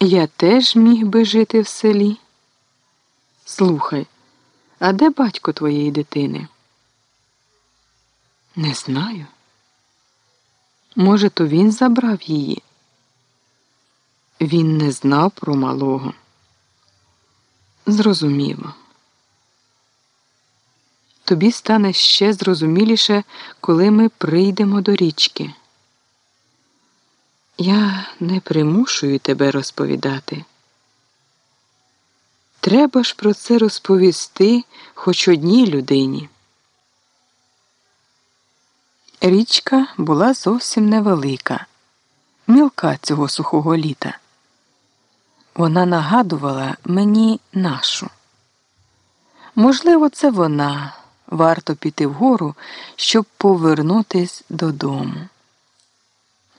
Я теж міг би жити в селі. Слухай, а де батько твоєї дитини? Не знаю. Може, то він забрав її? Він не знав про малого. Зрозуміло. Тобі стане ще зрозуміліше, коли ми прийдемо до річки. Я не примушую тебе розповідати. Треба ж про це розповісти хоч одній людині. Річка була зовсім невелика, мілка цього сухого літа. Вона нагадувала мені нашу. Можливо, це вона варто піти вгору, щоб повернутись додому.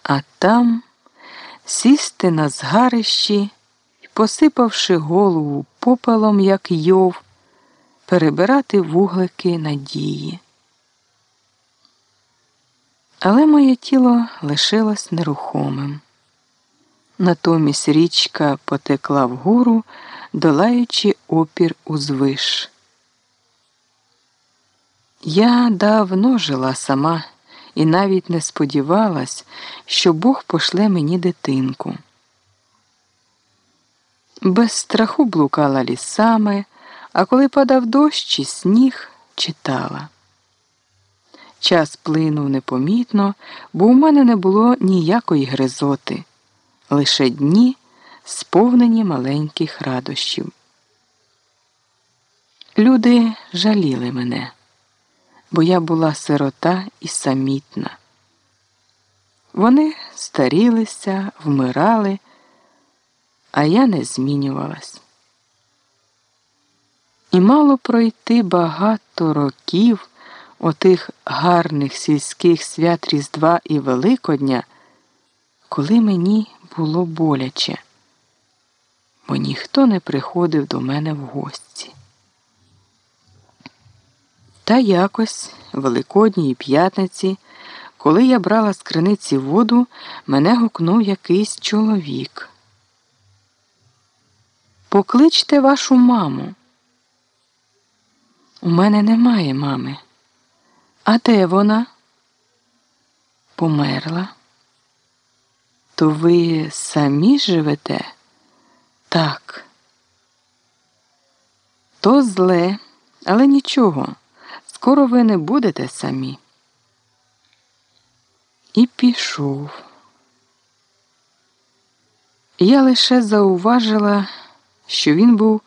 А там сісти на згарищі і, посипавши голову попелом, як йов, перебирати вуглики надії. Але моє тіло лишилось нерухомим. Натомість річка потекла вгору, долаючи опір узвиш. Я давно жила сама і навіть не сподівалась, що Бог пошле мені дитинку. Без страху блукала лісами, а коли падав дощ чи сніг, читала. Час плинув непомітно, бо у мене не було ніякої гризоти, лише дні, сповнені маленьких радощів. Люди жаліли мене бо я була сирота і самітна. Вони старілися, вмирали, а я не змінювалась. І мало пройти багато років отих гарних сільських свят Різдва і Великодня, коли мені було боляче, бо ніхто не приходив до мене в гості. Та якось Великодній п'ятниці, коли я брала з криниці воду, мене гукнув якийсь чоловік. Покличте вашу маму. У мене немає мами. А де вона? Померла. То ви самі живете? Так. То зле, але нічого. Скоро ви не будете самі. І пішов. Я лише зауважила, що він був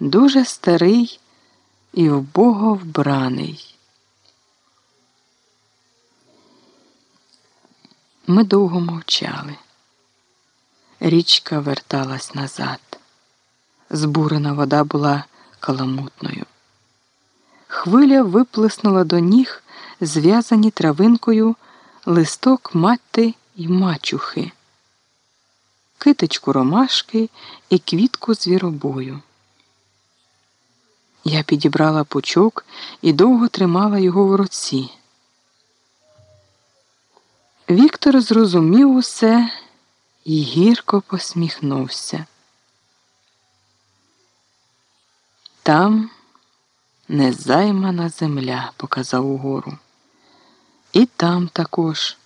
дуже старий і вбого вбраний. Ми довго мовчали. Річка верталась назад. Збурена вода була каламутною. Хвиля виплеснула до ніг, зв'язані травинкою листок мати й мачухи, китичку ромашки і квітку звіробою. Я підібрала пучок і довго тримала його в руці. Віктор зрозумів усе і гірко посміхнувся. Там незаймана земля, показав угору. І там також.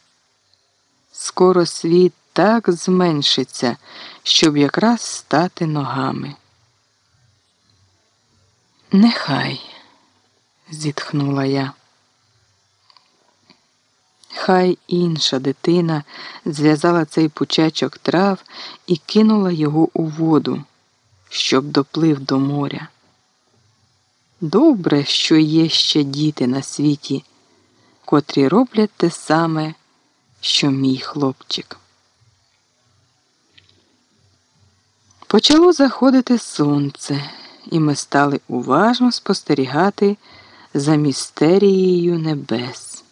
Скоро світ так зменшиться, щоб якраз стати ногами. Нехай, зітхнула я. Хай інша дитина зв'язала цей пучечок трав і кинула його у воду, щоб доплив до моря. Добре, що є ще діти на світі, котрі роблять те саме, що мій хлопчик. Почало заходити сонце, і ми стали уважно спостерігати за містерією небес.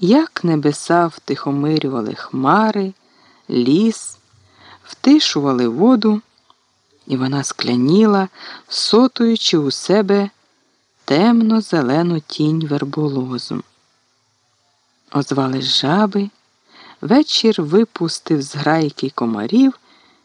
Як небеса втихомирювали хмари, ліс, втишували воду і вона скляніла, сотуючи у себе темно зелену тінь верболозу. Озвались жаби, вечір випустив з грайки комарів